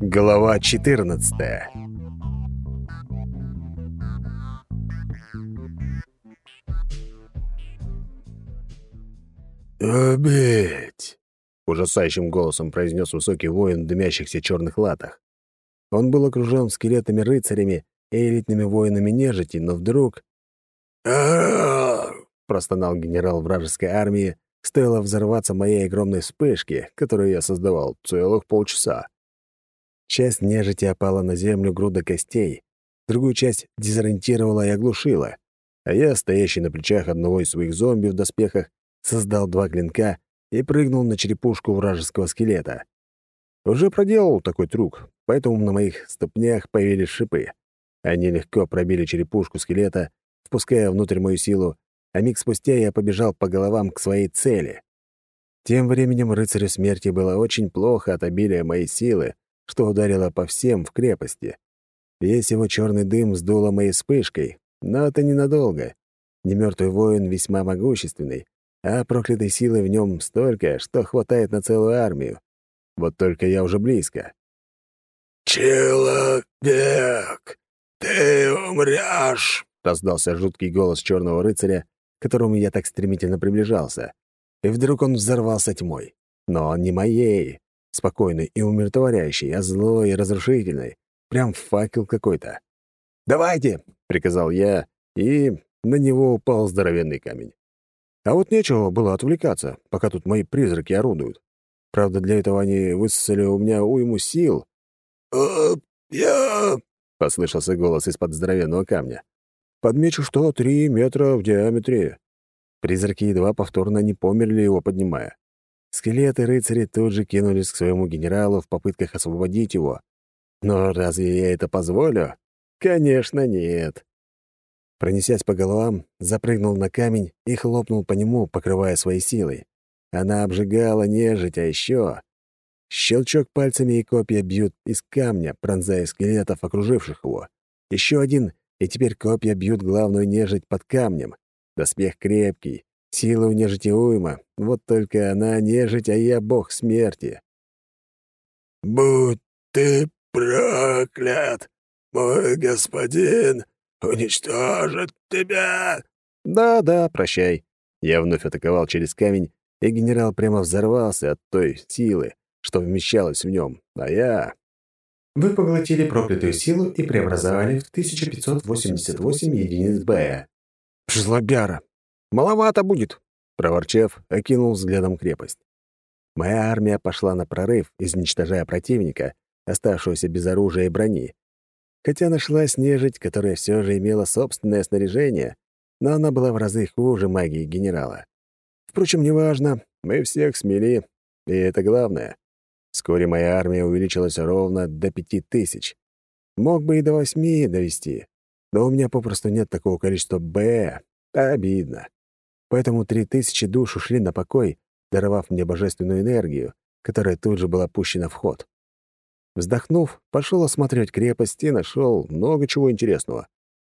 Глава 14 «Убить!» — ужасающим голосом произнес высокий воин в дымящихся черных латах. Он был окружен скелетами-рыцарями и элитными воинами нежити, но вдруг... простонал генерал вражеской армии, стоило взорваться моей огромной вспышке, которую я создавал целых полчаса. Часть нежити опала на землю груда костей, другую часть дезориентировала и оглушила, а я, стоящий на плечах одного из своих зомби в доспехах, создал два клинка и прыгнул на черепушку вражеского скелета. Уже проделал такой трюк, поэтому на моих ступнях появились шипы. Они легко пробили черепушку скелета, впуская внутрь мою силу, а миг спустя я побежал по головам к своей цели. Тем временем рыцарю смерти было очень плохо от обилия моей силы, что ударило по всем в крепости. Весь его черный дым сдуло моей вспышкой, но это ненадолго. Немертвый воин весьма могущественный, а проклятой силы в нем столько, что хватает на целую армию. Вот только я уже близко. «Человек, ты умрешь!» — раздался жуткий голос черного рыцаря, к которому я так стремительно приближался. И вдруг он взорвался тьмой. Но не моей, спокойной и умиротворяющей, а злой и разрушительной. Прям факел какой-то. «Давайте!» — приказал я, и на него упал здоровенный камень. А вот нечего было отвлекаться, пока тут мои призраки орудуют. Правда, для этого они высосали у меня уйму сил. «Э, я...» — послышался голос из-под здоровенного камня. «Подмечу, что три метра в диаметре». Призраки едва повторно не померли его, поднимая. Скелеты рыцари тут же кинулись к своему генералу в попытках освободить его. Но разве я это позволю? Конечно, нет. Пронесясь по головам, запрыгнул на камень и хлопнул по нему, покрывая своей силой. Она обжигала нежить, а еще... Щелчок пальцами и копья бьют из камня, пронзая скелетов, окруживших его. Еще один, и теперь копья бьют главную нежить под камнем. Доспех крепкий, сила у нежити уйма, вот только она нежить, а я бог смерти. «Будь ты проклят, мой господин!» уничтожит тебя!» «Да-да, прощай». Я вновь атаковал через камень, и генерал прямо взорвался от той силы, что вмещалось в нем, а я... Вы поглотили проклятую силу и преобразовали в 1588 единиц Б. «Жлобяра! Маловато будет!» Проворчав, окинул взглядом крепость. Моя армия пошла на прорыв, изничтожая противника, оставшегося без оружия и брони, Хотя нашлась нежить, которая все же имела собственное снаряжение, но она была в разы хуже магии генерала. Впрочем, неважно, мы всех смели, и это главное. Вскоре моя армия увеличилась ровно до пяти тысяч. Мог бы и до восьми довести, но у меня попросту нет такого количества «Б», обидно. Поэтому три тысячи душ ушли на покой, даровав мне божественную энергию, которая тут же была пущена в ход. Вздохнув, пошел осмотреть крепость и нашел много чего интересного.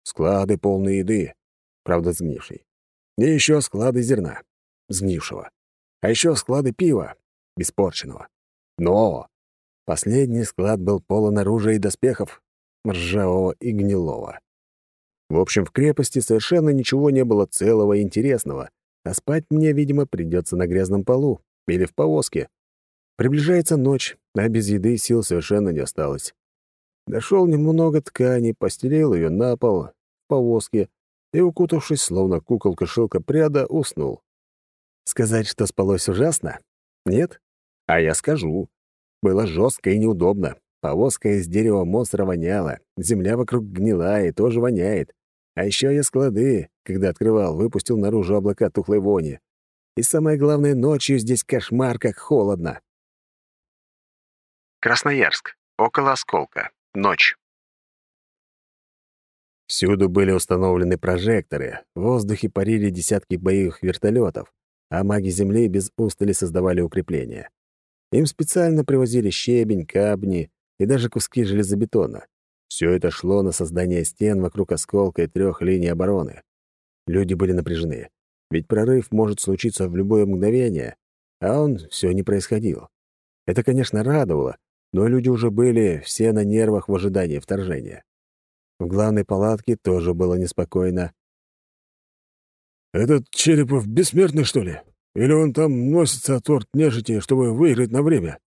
Склады полные еды, правда, сгнившей. И еще склады зерна, сгнившего. А еще склады пива, беспорченного. Но последний склад был полон оружия и доспехов, ржавого и гнилого. В общем, в крепости совершенно ничего не было целого и интересного, а спать мне, видимо, придется на грязном полу или в повозке. Приближается ночь, а без еды сил совершенно не осталось. Нашел немного ткани, постелил ее на пол, в повозке, и, укутавшись, словно куколка-шилка пряда, уснул. Сказать, что спалось ужасно? Нет? А я скажу. Было жестко и неудобно. Повозка из дерева монстра воняла, земля вокруг гнила и тоже воняет. А еще я склады, когда открывал, выпустил наружу облака тухлой вони. И самое главное, ночью здесь кошмар, как холодно. Красноярск. Около осколка. Ночь. Всюду были установлены прожекторы, в воздухе парили десятки боевых вертолетов, а маги Земли без устали создавали укрепления. Им специально привозили щебень, камни и даже куски железобетона. Все это шло на создание стен вокруг осколка и трех линий обороны. Люди были напряжены, ведь прорыв может случиться в любое мгновение, а он все не происходил. Это, конечно, радовало, но люди уже были все на нервах в ожидании вторжения. В главной палатке тоже было неспокойно. «Этот Черепов бессмертный, что ли? Или он там носится от орд нежити, чтобы выиграть на время?»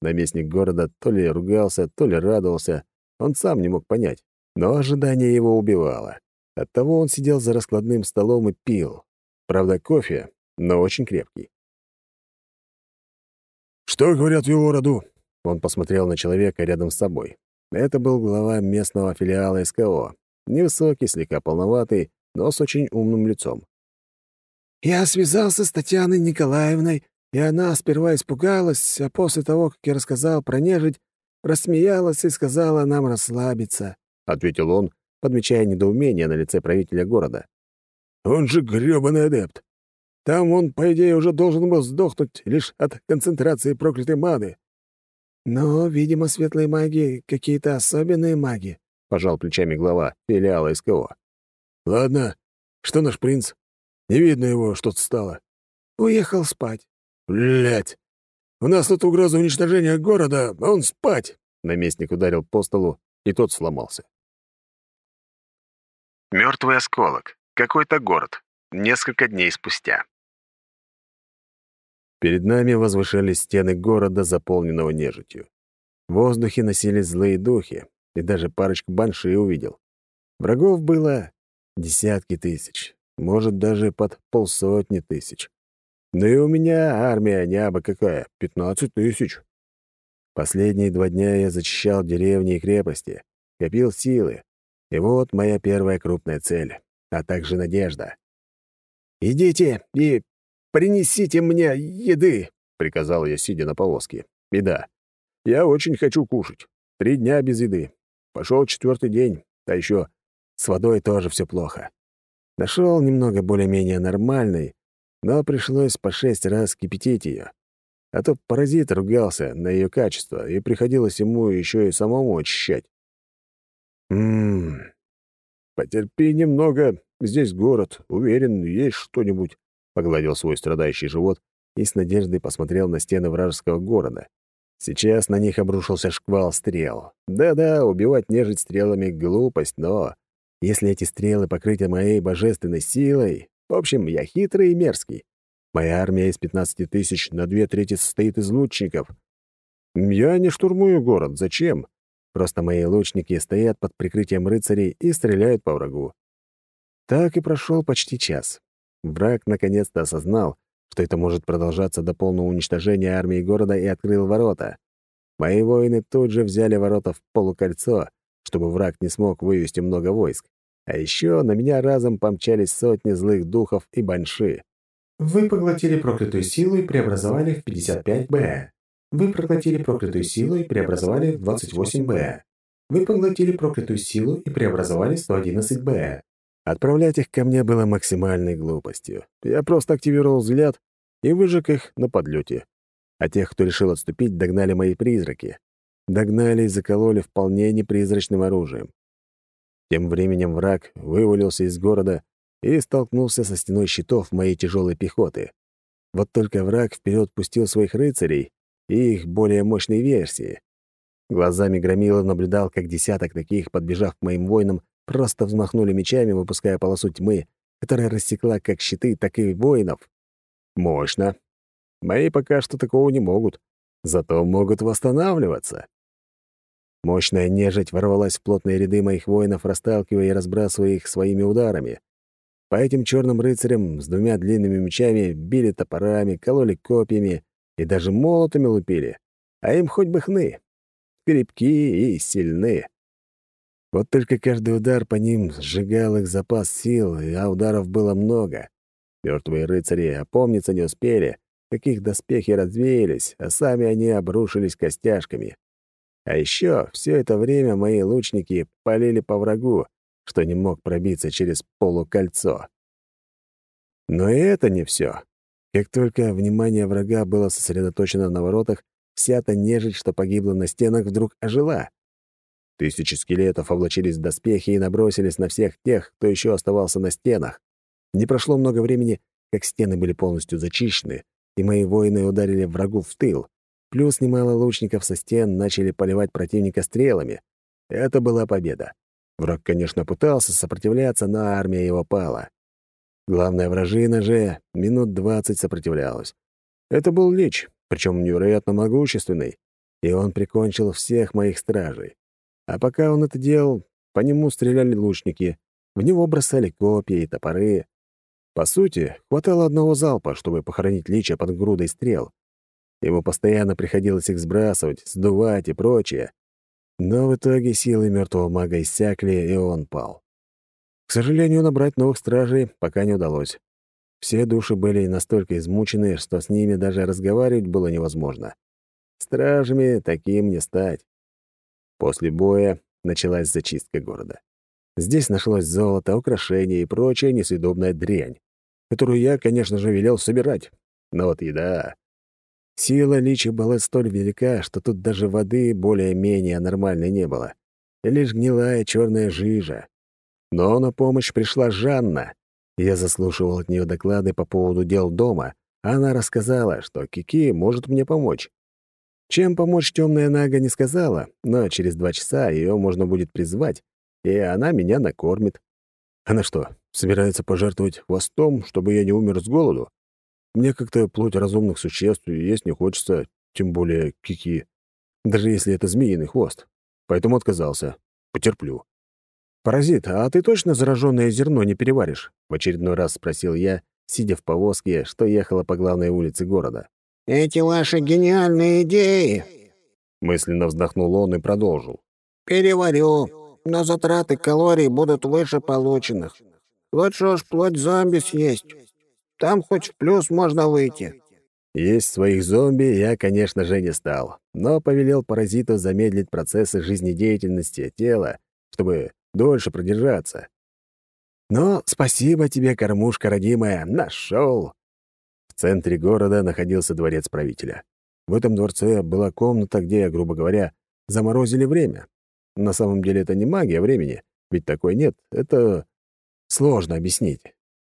Наместник города то ли ругался, то ли радовался. Он сам не мог понять. Но ожидание его убивало. Оттого он сидел за раскладным столом и пил. Правда, кофе, но очень крепкий. «Что говорят в его роду?» Он посмотрел на человека рядом с собой. Это был глава местного филиала СКО. Невысокий, слегка полноватый, но с очень умным лицом. «Я связался с Татьяной Николаевной, и она сперва испугалась, а после того, как я рассказал про нежить, рассмеялась и сказала нам расслабиться», — ответил он, подмечая недоумение на лице правителя города. «Он же грёбаный адепт. Там он, по идее, уже должен был сдохнуть лишь от концентрации проклятой маны». «Но, видимо, светлые маги — какие-то особенные маги», — пожал плечами глава филиала СКО. «Ладно, что наш принц? Не видно его, что-то стало». «Уехал спать». Блять! У нас тут угроза уничтожения города, а он спать!» Наместник ударил по столу, и тот сломался. Мертвый осколок. Какой-то город. Несколько дней спустя. Перед нами возвышались стены города, заполненного нежитью. В воздухе носились злые духи, и даже парочку банши увидел. Врагов было десятки тысяч, может, даже под полсотни тысяч. Да и у меня армия не абы какая, пятнадцать тысяч. Последние два дня я зачищал деревни и крепости, копил силы. И вот моя первая крупная цель, а также надежда. «Идите и принесите мне еды», — приказал я, сидя на повозке. И я очень хочу кушать. Три дня без еды. Пошел четвертый день, а еще с водой тоже все плохо. Нашел немного более-менее нормальной, но пришлось по шесть раз кипятить ее. А то паразит ругался на ее качество, и приходилось ему еще и самому очищать. «Ммм, потерпи немного, здесь город, уверен, есть что-нибудь», — погладил свой страдающий живот и с надеждой посмотрел на стены вражеского города. Сейчас на них обрушился шквал стрел. Да-да, убивать нежить стрелами — глупость, но если эти стрелы покрыты моей божественной силой, в общем, я хитрый и мерзкий. Моя армия из 15 тысяч на две трети состоит из лучников. Я не штурмую город. Зачем? Просто мои лучники стоят под прикрытием рыцарей и стреляют по врагу. Так и прошел почти час. Враг наконец-то осознал, что это может продолжаться до полного уничтожения армии города и открыл ворота. Мои воины тут же взяли ворота в полукольцо, чтобы враг не смог вывести много войск. А еще на меня разом помчались сотни злых духов и банши. Вы поглотили проклятую силу и преобразовали в 55Б. Вы проглотили проклятую силу и преобразовали в 28Б. Вы поглотили проклятую силу и преобразовали 111Б. Отправлять их ко мне было максимальной глупостью. Я просто активировал взгляд и выжег их на подлете. А тех, кто решил отступить, догнали мои призраки. Догнали и закололи вполне непризрачным оружием. Тем временем враг вывалился из города и столкнулся со стеной щитов моей тяжелой пехоты. Вот только враг вперед пустил своих рыцарей и их более мощные версии. Глазами Громила наблюдал, как десяток таких, подбежав к моим воинам, просто взмахнули мечами, выпуская полосу тьмы, которая рассекла как щиты, так и воинов. Мощно. Мои пока что такого не могут, зато могут восстанавливаться. Мощная нежить ворвалась в плотные ряды моих воинов, расталкивая и разбрасывая их своими ударами. По этим черным рыцарям с двумя длинными мечами били топорами, кололи копьями и даже молотами лупили. А им хоть бы хны. Крепкие и сильны. Вот только каждый удар по ним сжигал их запас сил, а ударов было много. Мертвые рыцари опомниться не успели, каких доспехи развеялись, а сами они обрушились костяшками. А еще все это время мои лучники полили по врагу, что не мог пробиться через полукольцо. Но и это не все. Как только внимание врага было сосредоточено на воротах, вся та нежить, что погибла на стенах, вдруг ожила. Тысячи скелетов облачились в доспехи и набросились на всех тех, кто еще оставался на стенах. Не прошло много времени, как стены были полностью зачищены, и мои воины ударили врагу в тыл. Плюс немало лучников со стен начали поливать противника стрелами. Это была победа. Враг, конечно, пытался сопротивляться, но армия его пала. Главная вражина же минут двадцать сопротивлялась. Это был Лич, причем невероятно могущественный, и он прикончил всех моих стражей. А пока он это делал, по нему стреляли лучники, в него бросали копья и топоры. По сути, хватало одного залпа, чтобы похоронить Лича под грудой стрел. Ему постоянно приходилось их сбрасывать, сдувать и прочее. Но в итоге силы мертвого мага иссякли, и он пал. К сожалению, набрать новых стражей пока не удалось. Все души были настолько измучены, что с ними даже разговаривать было невозможно. Стражами таким не стать. После боя началась зачистка города. Здесь нашлось золото, украшения и прочая несъедобная дрянь, которую я, конечно же, велел собирать. Но вот еда... Сила личи была столь велика, что тут даже воды более-менее нормальной не было. Лишь гнилая черная жижа. Но на помощь пришла Жанна. Я заслушивал от нее доклады по поводу дел дома, а она рассказала, что Кики может мне помочь. Чем помочь темная Нага не сказала, но через два часа ее можно будет призвать, и она меня накормит. Она что, собирается пожертвовать хвостом, чтобы я не умер с голоду? Мне как-то плоть разумных существ есть не хочется, тем более кики. Даже если это змеиный хвост. Поэтому отказался. Потерплю. «Паразит, а ты точно зараженное зерно не переваришь?» — в очередной раз спросил я, сидя в повозке, что ехала по главной улице города. «Эти ваши гениальные идеи!» Мысленно вздохнул он и продолжил. «Переварю, но затраты калорий будут выше полученных. Лучше уж плоть зомби съесть. Там хоть в плюс можно выйти». Есть своих зомби я, конечно же, не стал, но повелел паразиту замедлить процессы жизнедеятельности тела, чтобы дольше продержаться. Но спасибо тебе, кормушка родимая, нашел. В центре города находился дворец правителя. В этом дворце была комната, где, грубо говоря, заморозили время. На самом деле это не магия времени, ведь такой нет. Это сложно объяснить.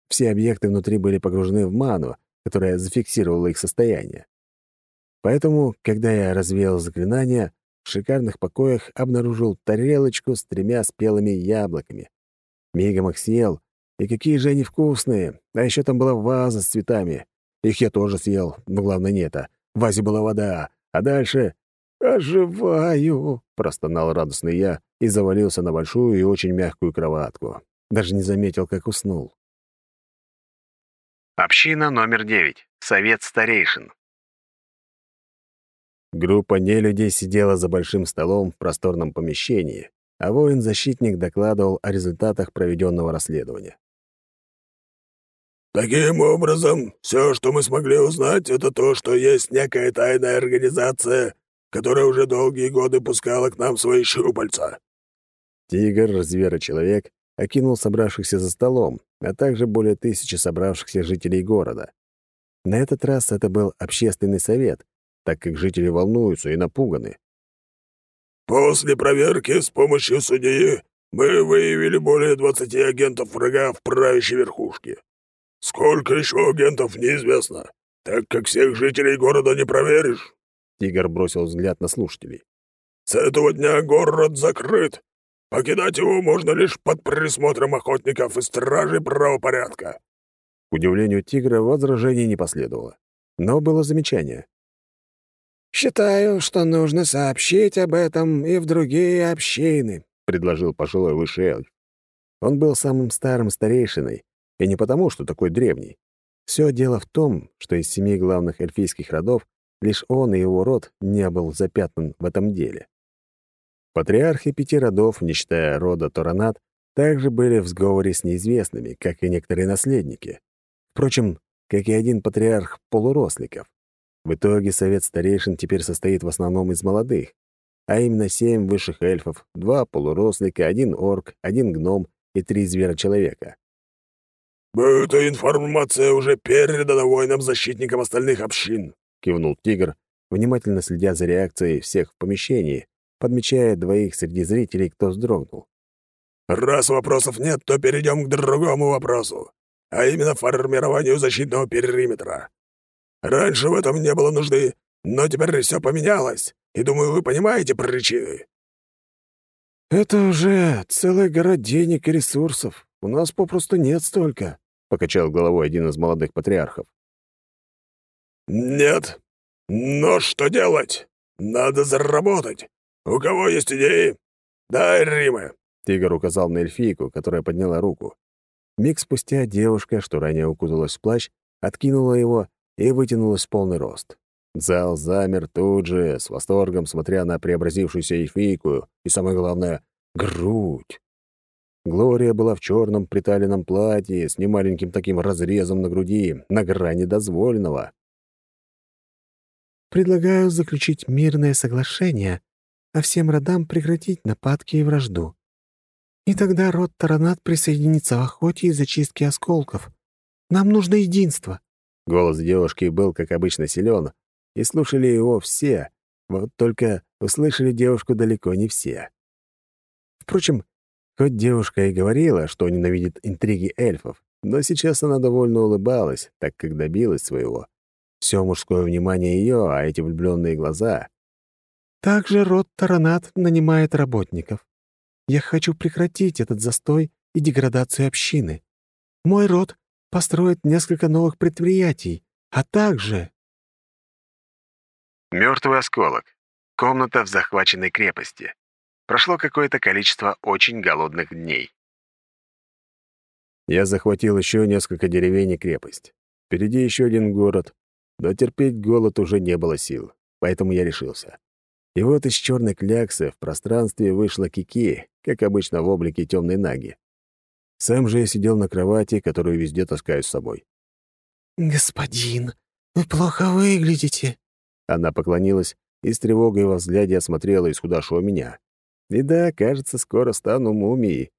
Все объекты внутри были погружены в ману, которая зафиксировала их состояние. Поэтому, когда я развеял заклинание, в шикарных покоях обнаружил тарелочку с тремя спелыми яблоками. Мигом их съел, и какие же они вкусные! А еще там была ваза с цветами. Их я тоже съел, но главное не это. В вазе была вода, а дальше... «Оживаю!» — простонал радостный я и завалился на большую и очень мягкую кроватку. Даже не заметил, как уснул. Община номер девять. Совет старейшин. Группа нелюдей сидела за большим столом в просторном помещении, а воин-защитник докладывал о результатах проведенного расследования. «Таким образом, все, что мы смогли узнать, это то, что есть некая тайная организация, которая уже долгие годы пускала к нам свои щупальца». Тигр, зверочеловек, окинул собравшихся за столом, а также более тысячи собравшихся жителей города. На этот раз это был общественный совет, так как жители волнуются и напуганы. «После проверки с помощью судьи мы выявили более 20 агентов врага в правящей верхушке. Сколько еще агентов, неизвестно, так как всех жителей города не проверишь». Тигр бросил взгляд на слушателей. «С этого дня город закрыт. Покидать его можно лишь под присмотром охотников и стражей правопорядка». К удивлению тигра возражений не последовало. Но было замечание. «Считаю, что нужно сообщить об этом и в другие общины», — предложил пожилой высший эльф. Он был самым старым старейшиной, и не потому, что такой древний. Все дело в том, что из семи главных эльфийских родов лишь он и его род не был запятнан в этом деле. Патриархи пяти родов, не считая рода Торанат, также были в сговоре с неизвестными, как и некоторые наследники. Впрочем, как и один патриарх полуросликов. В итоге совет старейшин теперь состоит в основном из молодых, а именно семь высших эльфов, два полурослика, один орк, один гном и три звера-человека. «Эта информация уже передана воинам-защитникам остальных общин», — кивнул тигр, внимательно следя за реакцией всех в помещении, подмечая двоих среди зрителей, кто вздрогнул. «Раз вопросов нет, то перейдем к другому вопросу, а именно формированию защитного периметра. Раньше в этом не было нужды, но теперь все поменялось, и, думаю, вы понимаете причины». «Это уже целая гора денег и ресурсов. У нас попросту нет столько», — покачал головой один из молодых патриархов. «Нет. Но что делать? Надо заработать. У кого есть идеи? Дай, Рима!» Тигр указал на эльфийку, которая подняла руку. Миг спустя девушка, что ранее укуталась в плащ, откинула его и вытянулась в полный рост. Зал замер тут же, с восторгом смотря на преобразившуюся эльфийку и, самое главное, грудь. Глория была в черном приталенном платье с немаленьким таким разрезом на груди, на грани дозволенного. «Предлагаю заключить мирное соглашение, а всем родам прекратить нападки и вражду. И тогда род Таранат присоединится в охоте и зачистке осколков. Нам нужно единство». Голос девушки был, как обычно, силен, и слушали его все, вот только услышали девушку далеко не все. Впрочем, хоть девушка и говорила, что ненавидит интриги эльфов, но сейчас она довольно улыбалась, так как добилась своего. Все мужское внимание ее, а эти влюбленные глаза. Также род Таранат нанимает работников. Я хочу прекратить этот застой и деградацию общины. Мой род построит несколько новых предприятий, а также... Мертвый осколок. Комната в захваченной крепости. Прошло какое-то количество очень голодных дней. Я захватил еще несколько деревень и крепость. Впереди еще один город, но терпеть голод уже не было сил, поэтому я решился. И вот из черной кляксы в пространстве вышла Кики, как обычно в облике темной наги. Сам же я сидел на кровати, которую везде таскаю с собой. «Господин, вы плохо выглядите». Она поклонилась и с тревогой во взгляде осмотрела исхудавшего меня. И да, кажется, скоро стану мумией.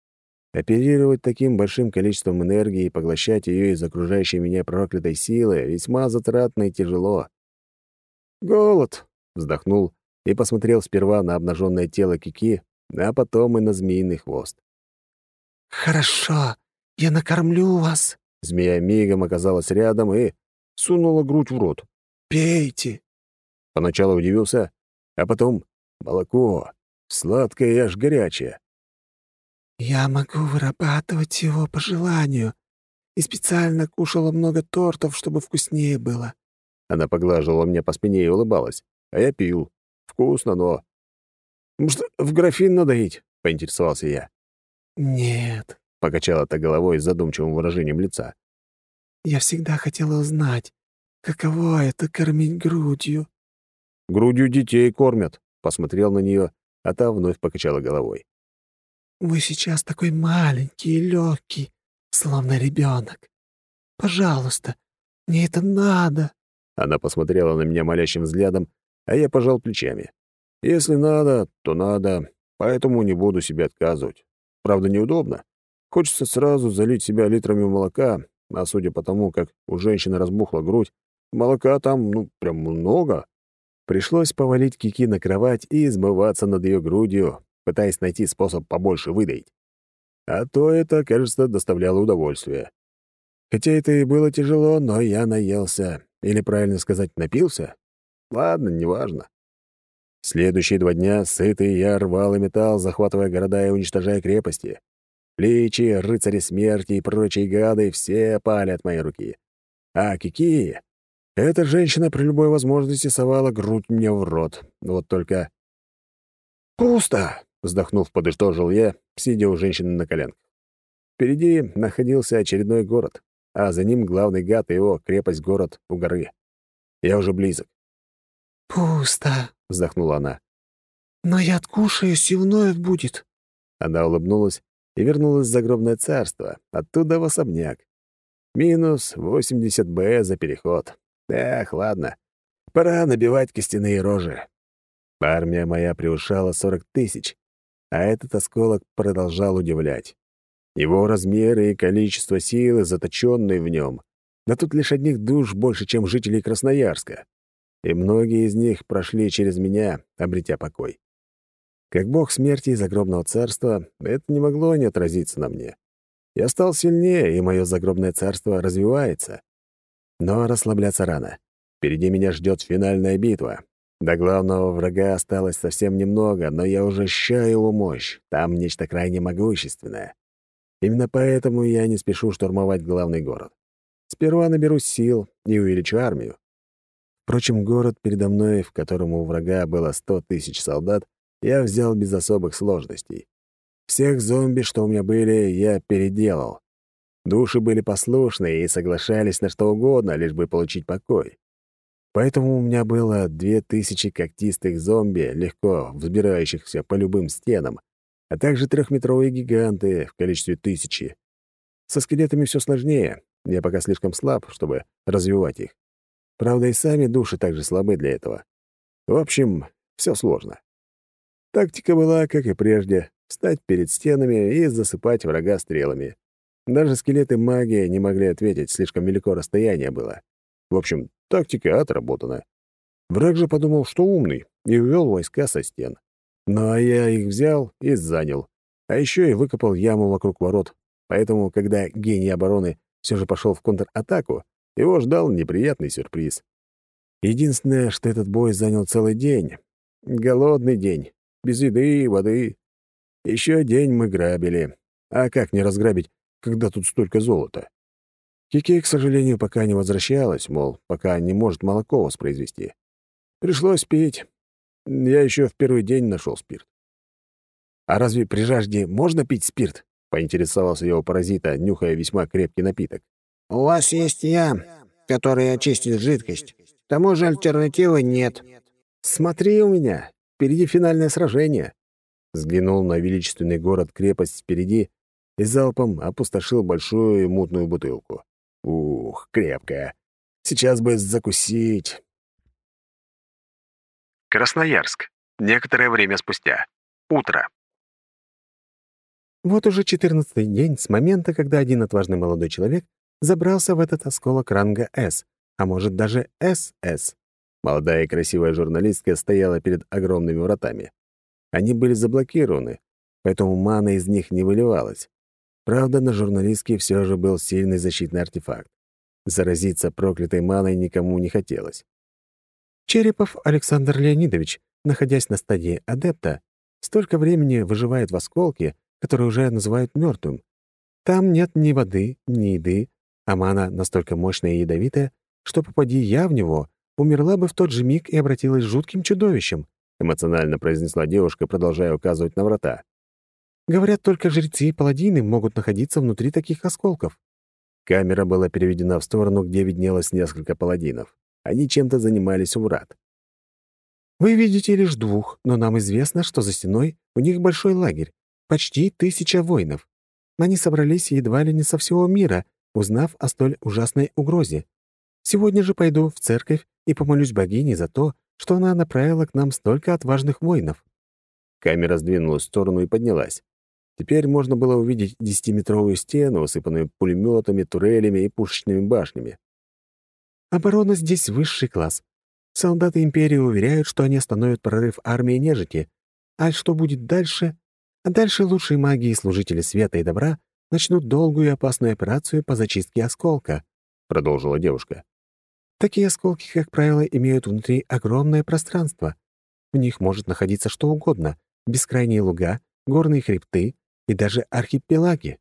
Оперировать таким большим количеством энергии и поглощать ее из окружающей меня проклятой силы весьма затратно и тяжело. «Голод!» — вздохнул и посмотрел сперва на обнаженное тело Кики, а потом и на змеиный хвост. «Хорошо, я накормлю вас». Змея мигом оказалась рядом и сунула грудь в рот. «Пейте». Поначалу удивился, а потом молоко, сладкое и аж горячее. «Я могу вырабатывать его по желанию, и специально кушала много тортов, чтобы вкуснее было». Она поглаживала меня по спине и улыбалась, а я пил. Вкусно, но... «Может, в графин надоить?» — поинтересовался я. «Нет», — покачала та головой с задумчивым выражением лица. «Я всегда хотела узнать, каково это — кормить грудью». «Грудью детей кормят», — посмотрел на нее, а та вновь покачала головой. «Вы сейчас такой маленький и легкий, словно ребенок. Пожалуйста, мне это надо». Она посмотрела на меня молящим взглядом, а я пожал плечами. Если надо, то надо, поэтому не буду себе отказывать. Правда, неудобно. Хочется сразу залить себя литрами молока, а судя по тому, как у женщины разбухла грудь, молока там, ну, прям много. Пришлось повалить Кики на кровать и измываться над ее грудью, пытаясь найти способ побольше выдоить. А то это, кажется, доставляло удовольствие. Хотя это и было тяжело, но я наелся. Или, правильно сказать, напился. Ладно, неважно. Следующие два дня сытый я рвал и металл, захватывая города и уничтожая крепости. Личи, рыцари смерти и прочие гады все пали от моей руки. А Кики... Эта женщина при любой возможности совала грудь мне в рот. Вот только... «Пусто!» — вздохнув, подытожил я, сидя у женщины на коленках. Впереди находился очередной город, а за ним главный гад и его крепость-город у горы. Я уже близок. «Пусто», — вздохнула она. «Но я откушаюсь, и вновь будет». Она улыбнулась и вернулась в загробное царство, оттуда в особняк. Минус 80 Б за переход. Эх, ладно. Пора набивать костяные рожи. Армия моя превышала 40 тысяч, а этот осколок продолжал удивлять. Его размеры и количество силы, заточенные в нем. Да тут лишь одних душ больше, чем жителей Красноярска и многие из них прошли через меня, обретя покой. Как бог смерти и загробного царства, это не могло не отразиться на мне. Я стал сильнее, и мое загробное царство развивается. Но расслабляться рано. Впереди меня ждет финальная битва. До главного врага осталось совсем немного, но я уже ощущаю его мощь. Там нечто крайне могущественное. Именно поэтому я не спешу штурмовать главный город. Сперва наберу сил и увеличу армию. Впрочем, город передо мной, в котором у врага было сто тысяч солдат, я взял без особых сложностей. Всех зомби, что у меня были, я переделал. Души были послушны и соглашались на что угодно, лишь бы получить покой. Поэтому у меня было две тысячи когтистых зомби, легко взбирающихся по любым стенам, а также трехметровые гиганты в количестве тысячи. Со скелетами все сложнее, я пока слишком слаб, чтобы развивать их. Правда, и сами души также слабы для этого. В общем, все сложно. Тактика была, как и прежде, встать перед стенами и засыпать врага стрелами. Даже скелеты магии не могли ответить, слишком велико расстояние было. В общем, тактика отработана. Враг же подумал, что умный, и увел войска со стен. Ну а я их взял и занял. А еще и выкопал яму вокруг ворот. Поэтому, когда гений обороны все же пошел в контратаку, его ждал неприятный сюрприз. Единственное, что этот бой занял целый день. Голодный день. Без еды и воды. Еще день мы грабили. А как не разграбить, когда тут столько золота? Кике, к сожалению, пока не возвращалась, мол, пока не может молоко воспроизвести. Пришлось пить. Я еще в первый день нашел спирт. «А разве при жажде можно пить спирт?» — поинтересовался его паразита, нюхая весьма крепкий напиток. «У вас есть я, который очистит жидкость. К тому же альтернативы нет». «Смотри у меня, впереди финальное сражение». Взглянул на величественный город-крепость впереди и залпом опустошил большую мутную бутылку. Ух, крепкая. Сейчас бы закусить. Красноярск. Некоторое время спустя. Утро. Вот уже четырнадцатый день с момента, когда один отважный молодой человек забрался в этот осколок ранга «С», а может даже «СС». Молодая и красивая журналистка стояла перед огромными вратами. Они были заблокированы, поэтому мана из них не выливалась. Правда, на журналистке все же был сильный защитный артефакт. Заразиться проклятой маной никому не хотелось. Черепов Александр Леонидович, находясь на стадии адепта, столько времени выживает в осколке, который уже называют мертвым. Там нет ни воды, ни еды, а мана настолько мощная и ядовитая, что, попади я в него, умерла бы в тот же миг и обратилась жутким чудовищем, эмоционально произнесла девушка, продолжая указывать на врата. Говорят, только жрецы и паладины могут находиться внутри таких осколков. Камера была переведена в сторону, где виднелось несколько паладинов. Они чем-то занимались у врат. Вы видите лишь двух, но нам известно, что за стеной у них большой лагерь, почти тысяча воинов. Они собрались едва ли не со всего мира, узнав о столь ужасной угрозе. Сегодня же пойду в церковь и помолюсь богине за то, что она направила к нам столько отважных воинов». Камера сдвинулась в сторону и поднялась. Теперь можно было увидеть десятиметровую стену, усыпанную пулеметами, турелями и пушечными башнями. «Оборона здесь высший класс. Солдаты Империи уверяют, что они остановят прорыв армии нежити. А что будет дальше? А дальше лучшие маги и служители света и добра начнут долгую и опасную операцию по зачистке осколка», — продолжила девушка. «Такие осколки, как правило, имеют внутри огромное пространство. В них может находиться что угодно — бескрайние луга, горные хребты, и даже архипелаги.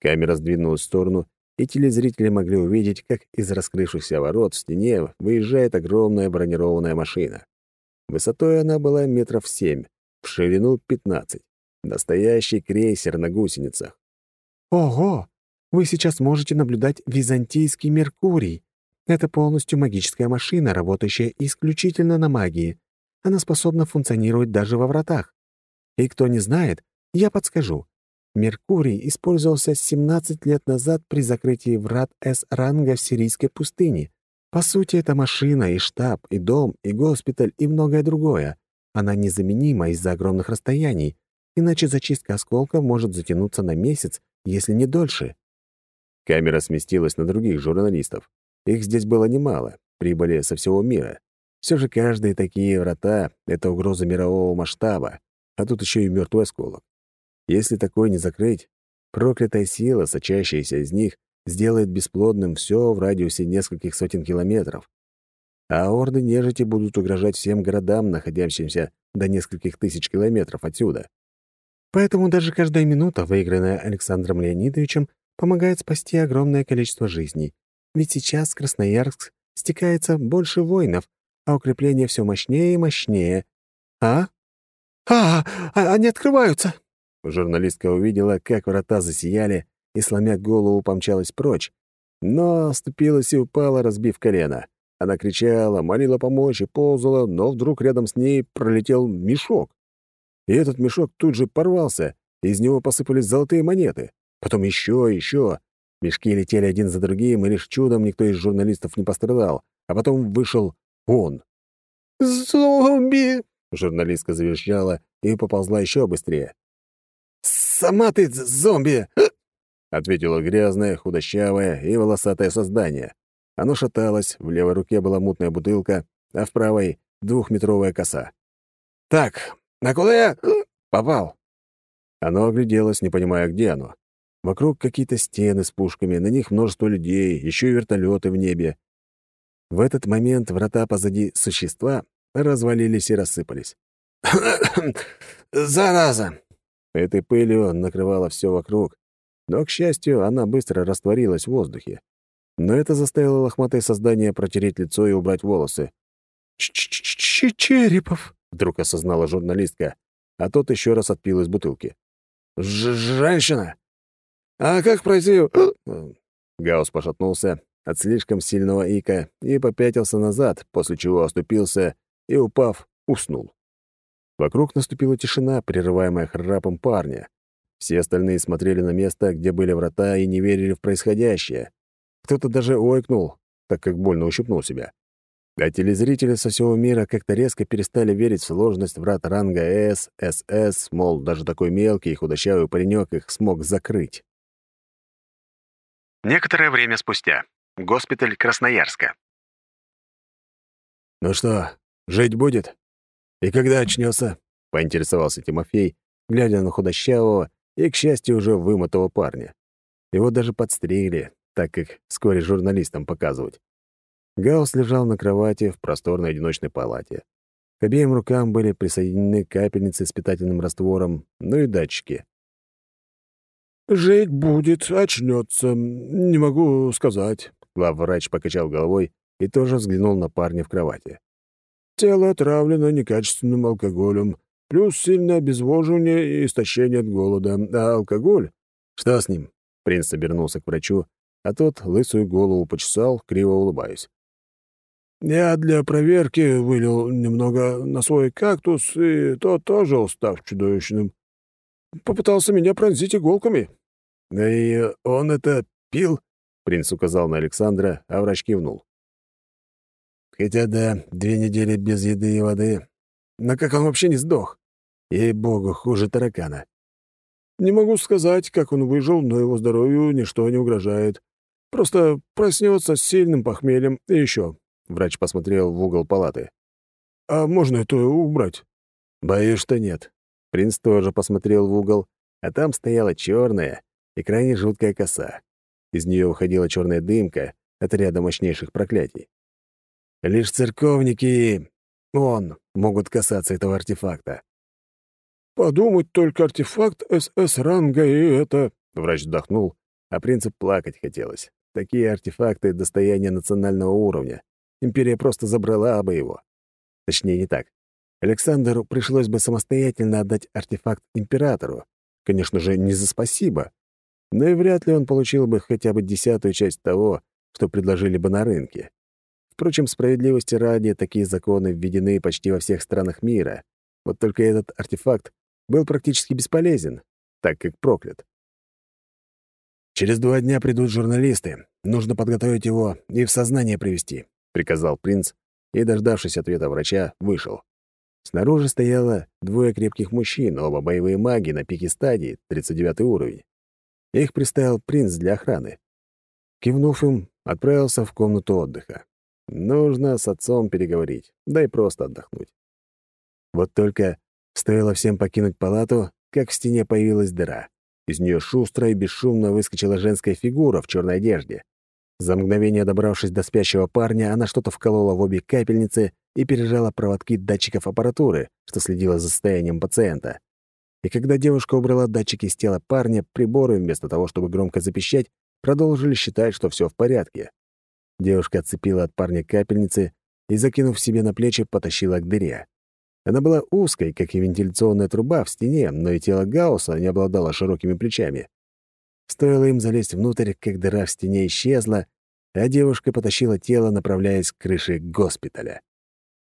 Камера сдвинулась в сторону, и телезрители могли увидеть, как из раскрывшихся ворот в стене выезжает огромная бронированная машина. Высотой она была метров семь, в ширину пятнадцать. Настоящий крейсер на гусеницах. «Ого! Вы сейчас можете наблюдать византийский Меркурий. Это полностью магическая машина, работающая исключительно на магии. Она способна функционировать даже во вратах. И кто не знает, я подскажу. Меркурий использовался 17 лет назад при закрытии врат С-ранга в сирийской пустыне. По сути, это машина и штаб, и дом, и госпиталь, и многое другое. Она незаменима из-за огромных расстояний, иначе зачистка осколка может затянуться на месяц, если не дольше. Камера сместилась на других журналистов. Их здесь было немало, прибыли со всего мира. Все же каждые такие врата — это угроза мирового масштаба, а тут еще и мертвый осколок. Если такой не закрыть, проклятая сила, сочащаяся из них, сделает бесплодным все в радиусе нескольких сотен километров. а орды нежити будут угрожать всем городам, находящимся до нескольких тысяч километров отсюда. Поэтому даже каждая минута, выигранная Александром Леонидовичем, помогает спасти огромное количество жизней. Ведь сейчас Красноярск стекается больше воинов, а укрепления все мощнее и мощнее. А? А, а они открываются! Журналистка увидела, как врата засияли, и, сломя голову, помчалась прочь, но оступилась и упала, разбив колено. Она кричала, молила помочь и ползала, но вдруг рядом с ней пролетел мешок. И этот мешок тут же порвался, и из него посыпались золотые монеты. Потом еще, еще. Мешки летели один за другим, и лишь чудом никто из журналистов не пострадал. А потом вышел он. «Зомби!» — журналистка завизжала и поползла еще быстрее. «Сама ты зомби!» — ответило грязное, худощавое и волосатое создание. Оно шаталось, в левой руке была мутная бутылка, а в правой — двухметровая коса. «Так, а куда я попал?» Оно огляделось, не понимая, где оно. Вокруг какие-то стены с пушками, на них множество людей, еще и вертолеты в небе. В этот момент врата позади существа развалились и рассыпались. «Зараза!» Этой пылью накрывала все вокруг, но, к счастью, она быстро растворилась в воздухе. Но это заставило лохматое создание протереть лицо и убрать волосы. Ч -ч -ч «Черепов!» — вдруг осознала журналистка, а тот еще раз отпил из бутылки. Ж «Женщина! А как пройти...» Гаус пошатнулся от слишком сильного ика и попятился назад, после чего оступился и, упав, уснул. Вокруг наступила тишина, прерываемая храпом парня. Все остальные смотрели на место, где были врата, и не верили в происходящее. Кто-то даже ойкнул, так как больно ущипнул себя. А телезрители со всего мира как-то резко перестали верить в сложность врат ранга С, СС, мол, даже такой мелкий и худощавый паренек их смог закрыть. Некоторое время спустя. Госпиталь Красноярска. «Ну что, жить будет? И когда очнется?» — поинтересовался Тимофей, глядя на худощавого и, к счастью, уже вымытого парня. Его даже подстригли, так как вскоре журналистам показывать. Гаус лежал на кровати в просторной одиночной палате. К обеим рукам были присоединены капельницы с питательным раствором, ну и датчики. «Жить будет, очнется. Не могу сказать», — главврач покачал головой и тоже взглянул на парня в кровати. «Тело отравлено некачественным алкоголем, плюс сильное обезвоживание и истощение от голода. А алкоголь...» «Что с ним?» — принц обернулся к врачу, а тот лысую голову почесал, криво улыбаясь. «Я для проверки вылил немного на свой кактус, и тот тоже устав чудовищным. Попытался меня пронзить иголками». «Да и он это пил?» — принц указал на Александра, а врач кивнул. «Хотя да, две недели без еды и воды. Но как он вообще не сдох? Ей-богу, хуже таракана». «Не могу сказать, как он выжил, но его здоровью ничто не угрожает. Просто проснется с сильным похмельем. И еще. Врач посмотрел в угол палаты. «А можно это убрать?» «Боюсь, что нет». Принц тоже посмотрел в угол, а там стояла черная и крайне жуткая коса. Из нее уходила черная дымка от ряда мощнейших проклятий. Лишь церковники он могут касаться этого артефакта. «Подумать только артефакт СС-ранга и это...» Врач вздохнул, а принцу плакать хотелось. Такие артефакты — достояние национального уровня. Империя просто забрала бы его. Точнее, не так. Александру пришлось бы самостоятельно отдать артефакт императору. Конечно же, не за спасибо. Но и вряд ли он получил бы хотя бы десятую часть того, что предложили бы на рынке. Впрочем, справедливости ради, такие законы введены почти во всех странах мира. Вот только этот артефакт был практически бесполезен, так как проклят. «Через два дня придут журналисты. Нужно подготовить его и в сознание привести», — приказал принц, и, дождавшись ответа врача, вышел. Снаружи стояло двое крепких мужчин, оба боевые маги на пике стадии, 39 уровень. Их приставил принц для охраны. Кивнув им, отправился в комнату отдыха. Нужно с отцом переговорить, да и просто отдохнуть. Вот только стоило всем покинуть палату, как в стене появилась дыра. Из нее шустро и бесшумно выскочила женская фигура в черной одежде. За мгновение добравшись до спящего парня, она что-то вколола в обе капельницы и пережала проводки датчиков аппаратуры, что следило за состоянием пациента. И когда девушка убрала датчики с тела парня, приборы, вместо того, чтобы громко запищать, продолжили считать, что все в порядке. Девушка отцепила от парня капельницы и, закинув себе на плечи, потащила к дыре. Она была узкой, как и вентиляционная труба в стене, но и тело Гаусса не обладало широкими плечами. Стоило им залезть внутрь, как дыра в стене исчезла, а девушка потащила тело, направляясь к крыше госпиталя.